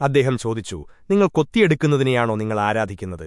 അദ്ദേഹം ചോദിച്ചു നിങ്ങൾ കൊത്തിയെടുക്കുന്നതിനെയാണോ നിങ്ങൾ ആരാധിക്കുന്നത്?